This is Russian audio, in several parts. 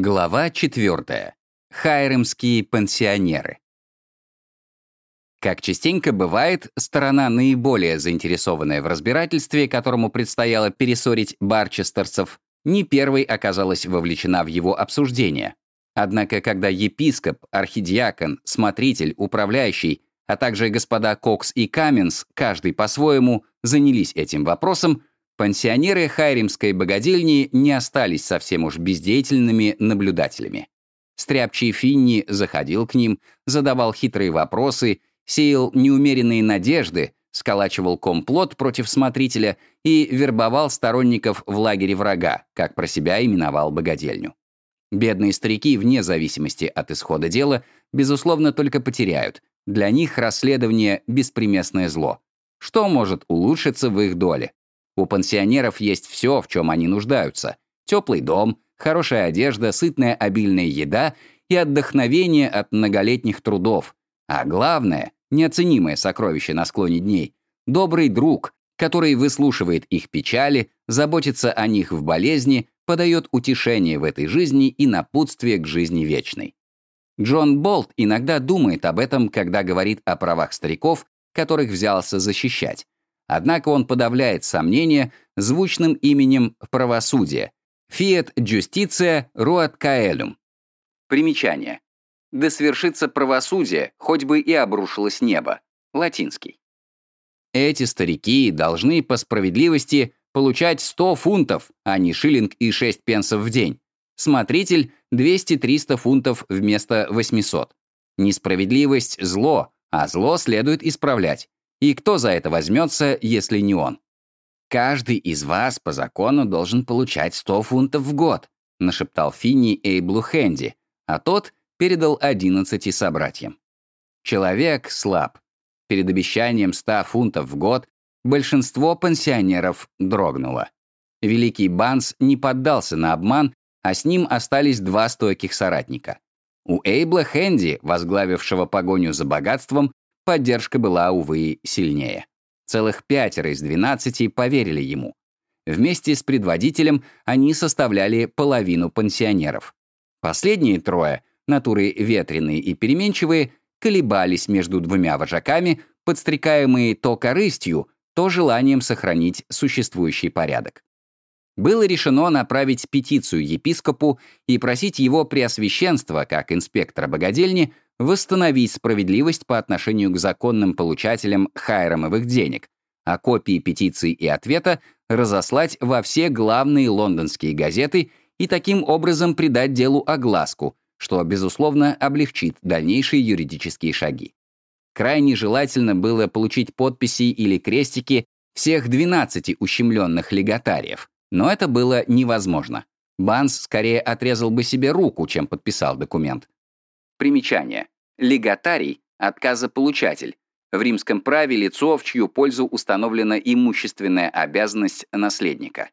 Глава 4. Хайремские пенсионеры. Как частенько бывает, сторона, наиболее заинтересованная в разбирательстве, которому предстояло перессорить барчестерцев, не первой оказалась вовлечена в его обсуждение. Однако, когда епископ, архидиакон, смотритель, управляющий, а также господа Кокс и Каменс, каждый по-своему, занялись этим вопросом, Пансионеры Хайримской богадельни не остались совсем уж бездеятельными наблюдателями. Стряпчий Финни заходил к ним, задавал хитрые вопросы, сеял неумеренные надежды, сколачивал комплот против смотрителя и вербовал сторонников в лагере врага, как про себя именовал богадельню. Бедные старики, вне зависимости от исхода дела, безусловно, только потеряют. Для них расследование — беспримесное зло. Что может улучшиться в их доле? У пансионеров есть все, в чем они нуждаются. Теплый дом, хорошая одежда, сытная обильная еда и отдохновение от многолетних трудов. А главное, неоценимое сокровище на склоне дней — добрый друг, который выслушивает их печали, заботится о них в болезни, подает утешение в этой жизни и напутствие к жизни вечной. Джон Болт иногда думает об этом, когда говорит о правах стариков, которых взялся защищать. Однако он подавляет сомнения звучным именем правосудия «Fiat Justitia Ruat Caelum». Примечание. «Да свершится правосудие, хоть бы и обрушилось небо». Латинский. Эти старики должны по справедливости получать 100 фунтов, а не шиллинг и 6 пенсов в день. Смотритель — 200-300 фунтов вместо 800. Несправедливость — зло, а зло следует исправлять. И кто за это возьмется, если не он? «Каждый из вас по закону должен получать 100 фунтов в год», нашептал Финни Эйблу Хэнди, а тот передал 11 собратьям. Человек слаб. Перед обещанием 100 фунтов в год большинство пенсионеров дрогнуло. Великий Банс не поддался на обман, а с ним остались два стойких соратника. У Эйбла Хэнди, возглавившего погоню за богатством, поддержка была, увы, сильнее. Целых пятеро из двенадцати поверили ему. Вместе с предводителем они составляли половину пансионеров. Последние трое, натуры ветреные и переменчивые, колебались между двумя вожаками, подстрекаемые то корыстью, то желанием сохранить существующий порядок. Было решено направить петицию епископу и просить его преосвященства, как инспектора богадельни, восстановить справедливость по отношению к законным получателям хайромовых денег, а копии петиции и ответа разослать во все главные лондонские газеты и таким образом придать делу огласку, что, безусловно, облегчит дальнейшие юридические шаги. Крайне желательно было получить подписи или крестики всех 12 ущемленных легатариев, но это было невозможно. Банс скорее отрезал бы себе руку, чем подписал документ. Примечание. Легатарий — отказополучатель. В римском праве лицо, в чью пользу установлена имущественная обязанность наследника.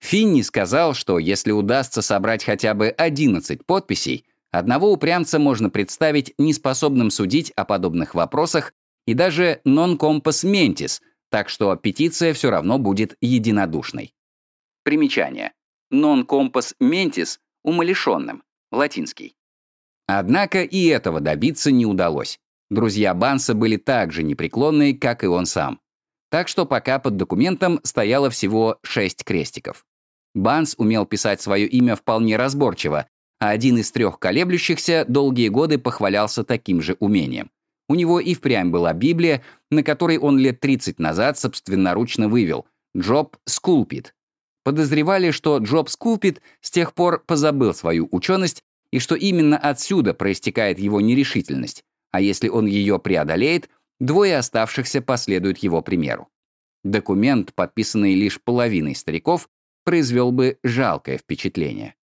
Финни сказал, что если удастся собрать хотя бы 11 подписей, одного упрямца можно представить неспособным судить о подобных вопросах и даже non compos mentis, так что петиция все равно будет единодушной. Примечание. Non compos mentis — умалишенным, латинский. Однако и этого добиться не удалось. Друзья Банса были так же непреклонны, как и он сам. Так что пока под документом стояло всего шесть крестиков. Банс умел писать свое имя вполне разборчиво, а один из трех колеблющихся долгие годы похвалялся таким же умением. У него и впрямь была Библия, на которой он лет 30 назад собственноручно вывел «Джоб скулпит». Подозревали, что Джоб скулпит с тех пор позабыл свою ученость и что именно отсюда проистекает его нерешительность, а если он ее преодолеет, двое оставшихся последуют его примеру. Документ, подписанный лишь половиной стариков, произвел бы жалкое впечатление.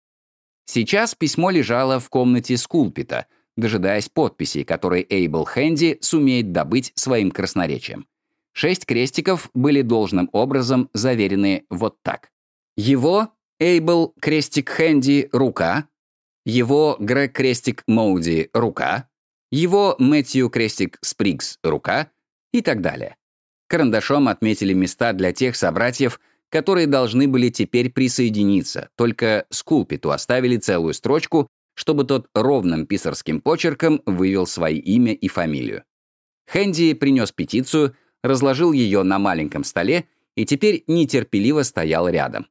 Сейчас письмо лежало в комнате Скулпита, дожидаясь подписи, которые Эйбл Хэнди сумеет добыть своим красноречием. Шесть крестиков были должным образом заверены вот так. Его, Эйбл Крестик Хэнди, рука, его Грег Крестик Моуди — рука, его Мэтью Крестик Спригс — рука и так далее. Карандашом отметили места для тех собратьев, которые должны были теперь присоединиться, только Скулпиту оставили целую строчку, чтобы тот ровным писарским почерком вывел свои имя и фамилию. Хэнди принес петицию, разложил ее на маленьком столе и теперь нетерпеливо стоял рядом.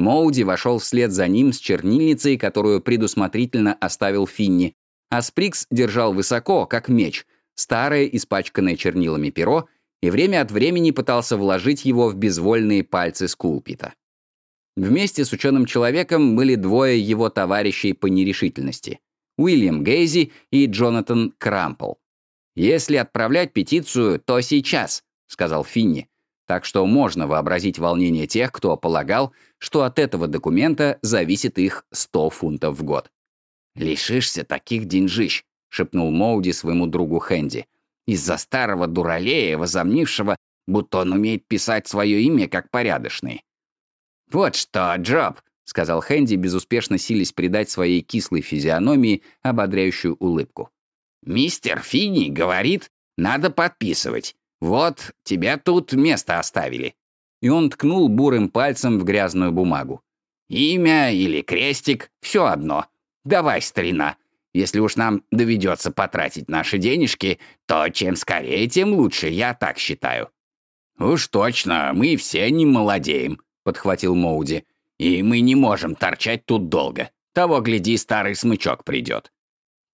Моуди вошел вслед за ним с чернильницей, которую предусмотрительно оставил Финни, а Сприкс держал высоко, как меч, старое, испачканное чернилами перо, и время от времени пытался вложить его в безвольные пальцы Скулпита. Вместе с ученым-человеком были двое его товарищей по нерешительности — Уильям Гейзи и Джонатан Крампл. «Если отправлять петицию, то сейчас», — сказал Финни. Так что можно вообразить волнение тех, кто полагал, что от этого документа зависит их 100 фунтов в год. «Лишишься таких деньжищ», — шепнул Моуди своему другу Хэнди. «Из-за старого дуралея, возомнившего, будто он умеет писать свое имя как порядочный». «Вот что, Джоб», — сказал Хэнди, безуспешно сились придать своей кислой физиономии ободряющую улыбку. «Мистер Финни говорит, надо подписывать. Вот, тебя тут место оставили». И он ткнул бурым пальцем в грязную бумагу. «Имя или крестик — все одно. Давай, старина. Если уж нам доведется потратить наши денежки, то чем скорее, тем лучше, я так считаю». «Уж точно, мы все не молодеем», — подхватил Моуди. «И мы не можем торчать тут долго. Того, гляди, старый смычок придет».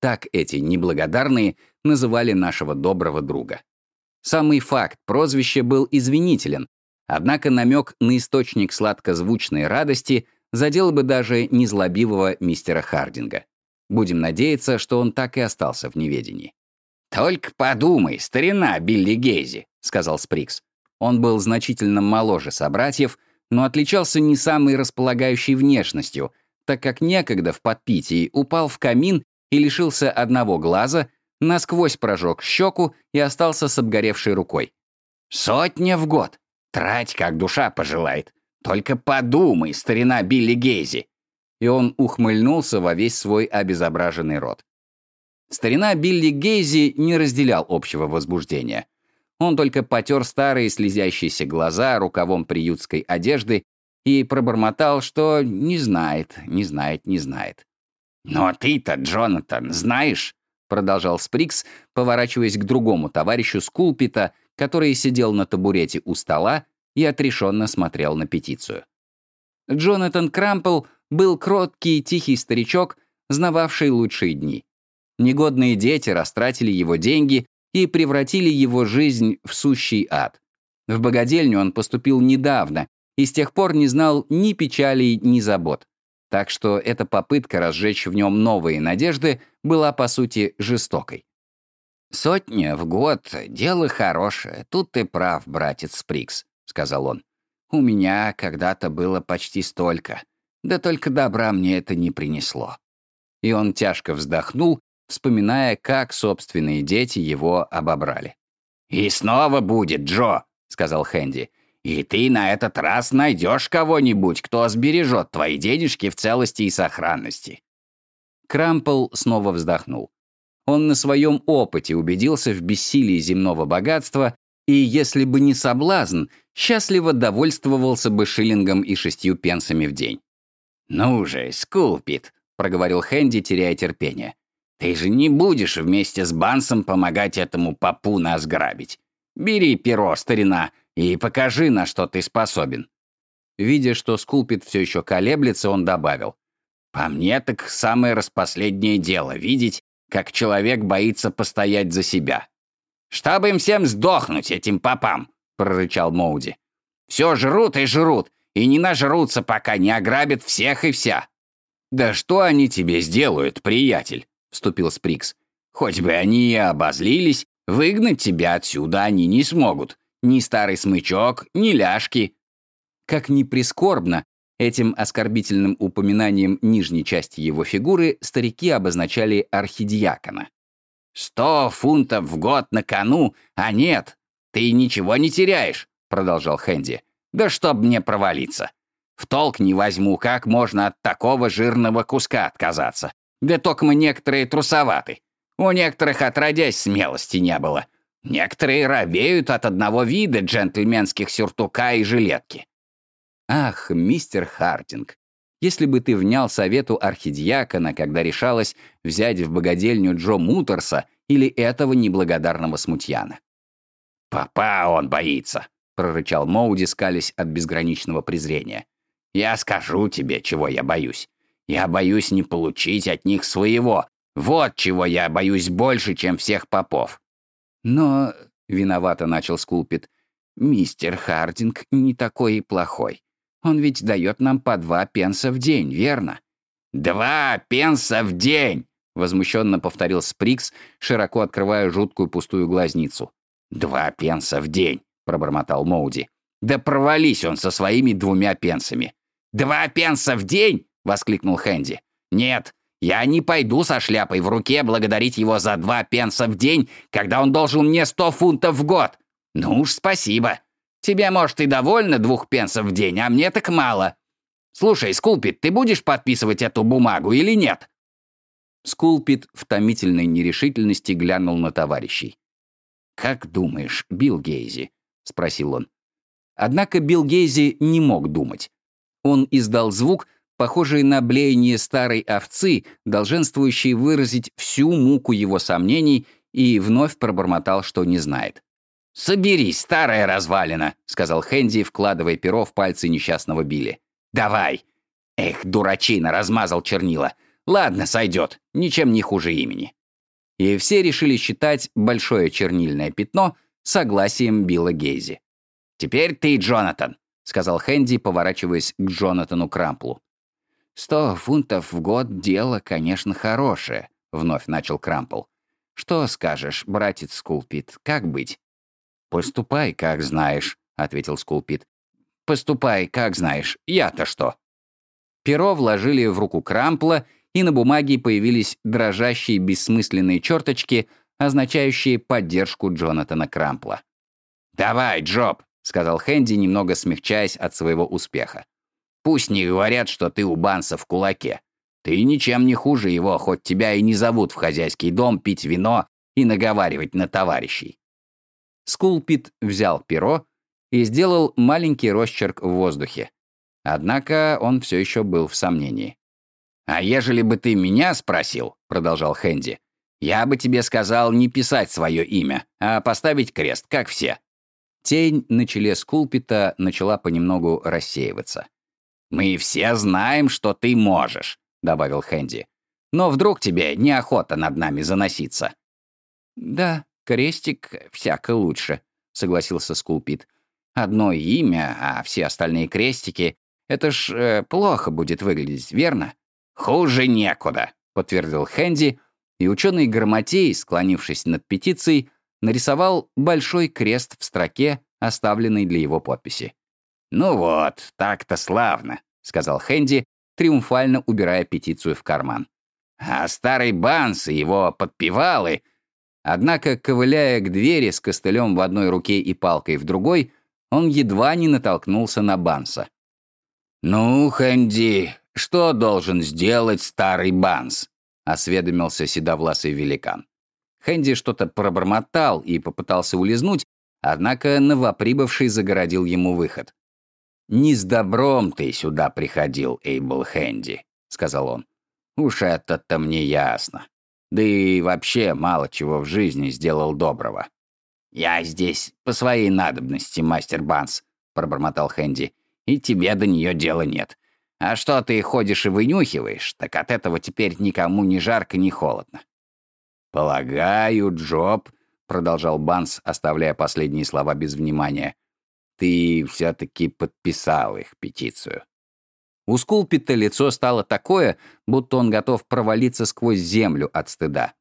Так эти неблагодарные называли нашего доброго друга. Самый факт прозвища был извинителен, однако намек на источник сладкозвучной радости задел бы даже незлобивого мистера Хардинга. Будем надеяться, что он так и остался в неведении. «Только подумай, старина Билли Гейзи», — сказал Сприкс. Он был значительно моложе собратьев, но отличался не самой располагающей внешностью, так как некогда в подпитии упал в камин и лишился одного глаза, насквозь прожег щеку и остался с обгоревшей рукой. «Сотня в год! Трать, как душа пожелает! Только подумай, старина Билли Гейзи!» И он ухмыльнулся во весь свой обезображенный рот. Старина Билли Гейзи не разделял общего возбуждения. Он только потер старые слезящиеся глаза рукавом приютской одежды и пробормотал, что не знает, не знает, не знает. «Но ты-то, Джонатан, знаешь?» — продолжал Сприкс, поворачиваясь к другому товарищу Скулпита, который сидел на табурете у стола и отрешенно смотрел на петицию. Джонатан Крампл был кроткий и тихий старичок, знававший лучшие дни. Негодные дети растратили его деньги и превратили его жизнь в сущий ад. В богадельню он поступил недавно и с тех пор не знал ни печалей, ни забот. Так что эта попытка разжечь в нем новые надежды была, по сути, жестокой. «Сотня в год — дело хорошее. Тут ты прав, братец Сприкс», — сказал он. «У меня когда-то было почти столько. Да только добра мне это не принесло». И он тяжко вздохнул, вспоминая, как собственные дети его обобрали. «И снова будет, Джо», — сказал Хэнди. И ты на этот раз найдешь кого-нибудь, кто сбережет твои денежки в целости и сохранности». Крампл снова вздохнул. Он на своем опыте убедился в бессилии земного богатства и, если бы не соблазн, счастливо довольствовался бы шиллингом и шестью пенсами в день. «Ну же, Скулпит», — проговорил Хэнди, теряя терпение. «Ты же не будешь вместе с Бансом помогать этому попу нас грабить. Бери перо, старина, и покажи, на что ты способен». Видя, что Скулпит все еще колеблется, он добавил. «По мне так самое распоследнее дело — видеть, как человек боится постоять за себя». «Чтобы им всем сдохнуть, этим попам!» — прорычал Моуди. «Все жрут и жрут, и не нажрутся, пока не ограбят всех и вся». «Да что они тебе сделают, приятель?» — вступил Сприкс. «Хоть бы они и обозлились, выгнать тебя отсюда они не смогут. Ни старый смычок, ни ляжки. Как ни прискорбно, этим оскорбительным упоминанием нижней части его фигуры старики обозначали архидиакона. «Сто фунтов в год на кону, а нет, ты ничего не теряешь», — продолжал Хэнди. «Да чтоб мне провалиться. В толк не возьму, как можно от такого жирного куска отказаться. Да только мы некоторые трусоваты. У некоторых отродясь смелости не было. Некоторые робеют от одного вида джентльменских сюртука и жилетки. Ах, мистер Хардинг, если бы ты внял совету архидиакона, когда решалась взять в богадельню Джо Муторса или этого неблагодарного смутьяна. «Папа он боится», — прорычал Моуди, скались от безграничного презрения. «Я скажу тебе, чего я боюсь. Я боюсь не получить от них своего. Вот чего я боюсь больше, чем всех попов». «Но...» — виновато начал Скулпит. «Мистер Хардинг не такой и плохой. Он ведь дает нам по два пенса в день, верно?» «Два пенса в день!» — возмущенно повторил Сприкс, широко открывая жуткую пустую глазницу. «Два пенса в день!» — пробормотал Моуди. «Да провались он со своими двумя пенсами!» «Два пенса в день!» — воскликнул Хэнди. «Нет, я не пойду со шляпой в руке благодарить его за два пенса в день, когда он должен мне сто фунтов в год. Ну уж спасибо. Тебе, может, и довольно двух пенсов в день, а мне так мало. Слушай, Скулпит, ты будешь подписывать эту бумагу или нет?» Скулпит в томительной нерешительности глянул на товарищей. «Как думаешь, Билл Гейзи?» — спросил он. Однако Билл Гейзи не мог думать. Он издал звук, похожий на блеяние старой овцы, долженствующий выразить всю муку его сомнений, и вновь пробормотал, что не знает. «Соберись, старая развалина», — сказал Хэнди, вкладывая перо в пальцы несчастного Билли. «Давай!» Эх, дурачина, размазал чернила. Ладно, сойдет, ничем не хуже имени. И все решили считать большое чернильное пятно согласием Билла Гейзи. «Теперь ты, Джонатан», — сказал Хэнди, поворачиваясь к Джонатану Крамплу. «Сто фунтов в год — дело, конечно, хорошее», — вновь начал Крампл. «Что скажешь, братец Скулпит, как быть?» «Поступай, как знаешь», — ответил Скулпит. «Поступай, как знаешь. Я-то что?» Перо вложили в руку Крампла, и на бумаге появились дрожащие бессмысленные черточки, означающие поддержку Джонатана Крампла. «Давай, Джоб», — сказал Хэнди, немного смягчаясь от своего успеха. Пусть не говорят, что ты у Банса в кулаке. Ты ничем не хуже его, хоть тебя и не зовут в хозяйский дом пить вино и наговаривать на товарищей». Скулпит взял перо и сделал маленький росчерк в воздухе. Однако он все еще был в сомнении. «А ежели бы ты меня спросил», — продолжал Хэнди, «я бы тебе сказал не писать свое имя, а поставить крест, как все». Тень на челе Скулпита начала понемногу рассеиваться. «Мы все знаем, что ты можешь», — добавил Хэнди. «Но вдруг тебе неохота над нами заноситься?» «Да, крестик всяко лучше», — согласился Скулпит. «Одно имя, а все остальные крестики — это ж э, плохо будет выглядеть, верно?» «Хуже некуда», — подтвердил Хэнди, и ученый Грамотей, склонившись над петицией, нарисовал большой крест в строке, оставленной для его подписи. «Ну вот, так-то славно», — сказал Хэнди, триумфально убирая петицию в карман. «А старый Банс и его подпевалы...» Однако, ковыляя к двери с костылем в одной руке и палкой в другой, он едва не натолкнулся на Банса. «Ну, Хэнди, что должен сделать старый Банс?» — осведомился седовласый великан. Хэнди что-то пробормотал и попытался улизнуть, однако новоприбывший загородил ему выход. «Не с добром ты сюда приходил, Эйбл Хэнди», — сказал он. «Уж это-то мне ясно. Да и вообще мало чего в жизни сделал доброго». «Я здесь по своей надобности, мастер Банс», — пробормотал Хэнди. «И тебе до нее дела нет. А что ты ходишь и вынюхиваешь, так от этого теперь никому ни жарко, ни холодно». «Полагаю, Джоб», — продолжал Банс, оставляя последние слова без внимания, — ты все-таки подписал их петицию. У Скулпита лицо стало такое, будто он готов провалиться сквозь землю от стыда.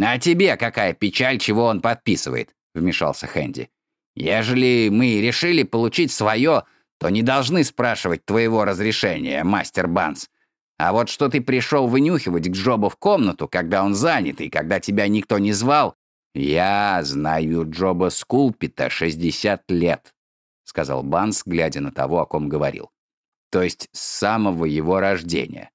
«А тебе какая печаль, чего он подписывает?» — вмешался Хэнди. «Ежели мы решили получить свое, то не должны спрашивать твоего разрешения, мастер Банс. А вот что ты пришел вынюхивать к Джобу в комнату, когда он занят и когда тебя никто не звал, я знаю Джоба Скулпита 60 лет. — сказал Банс, глядя на того, о ком говорил. «То есть с самого его рождения.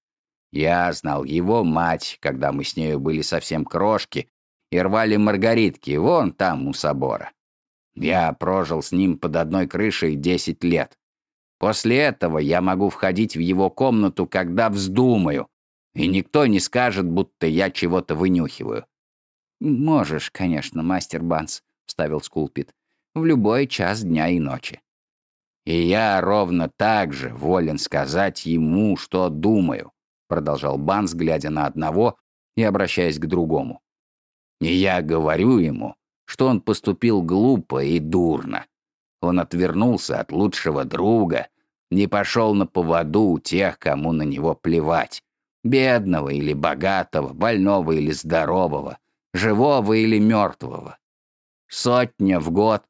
Я знал его мать, когда мы с нею были совсем крошки и рвали маргаритки вон там, у собора. Я прожил с ним под одной крышей десять лет. После этого я могу входить в его комнату, когда вздумаю, и никто не скажет, будто я чего-то вынюхиваю». «Можешь, конечно, мастер Банс», — вставил Скулпит, — «в любой час дня и ночи». «И я ровно так же волен сказать ему, что думаю», — продолжал Банс, глядя на одного и обращаясь к другому. «И я говорю ему, что он поступил глупо и дурно. Он отвернулся от лучшего друга, не пошел на поводу у тех, кому на него плевать. Бедного или богатого, больного или здорового, живого или мертвого. Сотня в год.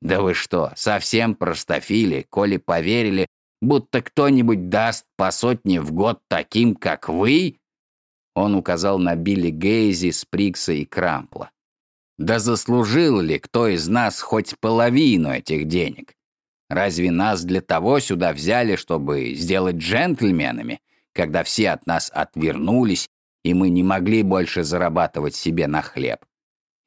Да вы что, совсем простофили, коли поверили, будто кто-нибудь даст по сотне в год таким, как вы? Он указал на Билли Гейзи, Сприкса и Крампла. Да заслужил ли кто из нас хоть половину этих денег? Разве нас для того сюда взяли, чтобы сделать джентльменами, когда все от нас отвернулись, и мы не могли больше зарабатывать себе на хлеб?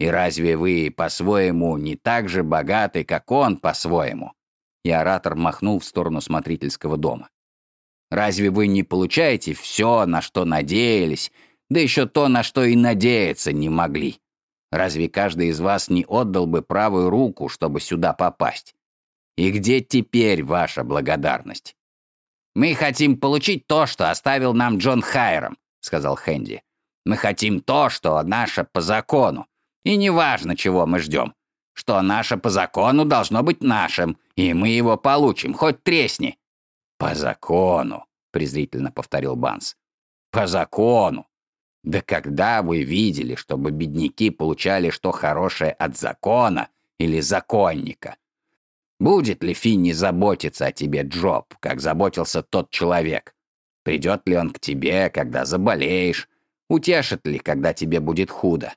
И разве вы по-своему не так же богаты, как он по-своему?» И оратор махнул в сторону смотрительского дома. «Разве вы не получаете все, на что надеялись, да еще то, на что и надеяться не могли?» Разве каждый из вас не отдал бы правую руку, чтобы сюда попасть? И где теперь ваша благодарность? «Мы хотим получить то, что оставил нам Джон Хайрам», — сказал Хэнди. «Мы хотим то, что наше по закону. И неважно, чего мы ждем. Что наше по закону должно быть нашим, и мы его получим, хоть тресни». «По закону», — презрительно повторил Банс. «По закону. Да когда вы видели, чтобы бедняки получали что хорошее от закона или законника? Будет ли Финни заботиться о тебе, Джоб, как заботился тот человек? Придет ли он к тебе, когда заболеешь? Утешит ли, когда тебе будет худо?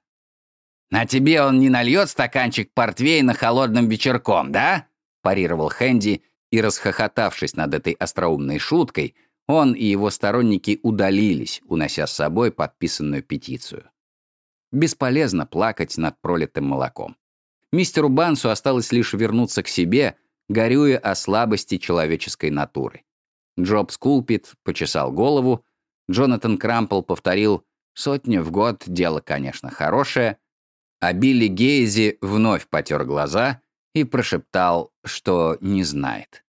На тебе он не нальет стаканчик портвейна холодным вечерком, да? парировал Хэнди и, расхохотавшись над этой остроумной шуткой, он и его сторонники удалились, унося с собой подписанную петицию. Бесполезно плакать над пролитым молоком. Мистеру Бансу осталось лишь вернуться к себе, горюя о слабости человеческой натуры. Джоб Скулпит почесал голову, Джонатан Крампл повторил «сотня в год, дело, конечно, хорошее», а Билли Гейзи вновь потер глаза и прошептал, что не знает.